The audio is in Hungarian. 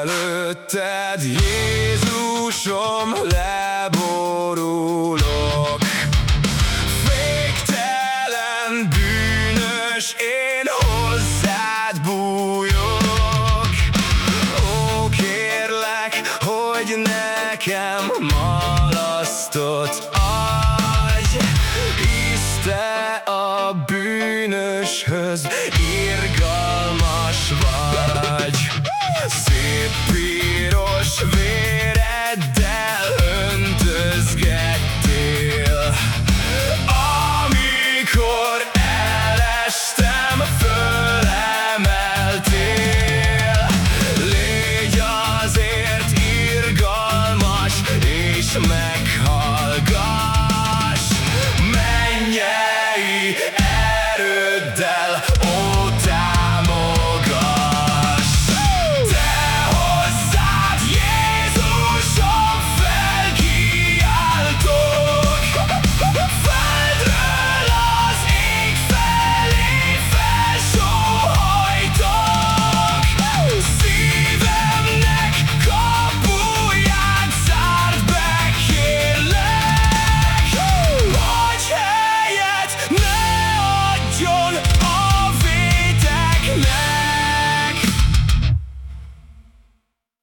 Előtted Jézusom leborulok. Féktelen bűnös én hozzád bújok. Ó kérlek, hogy nekem malasztot adj. Isz a bűnöshöz írj meghallgass Mennyei erőddel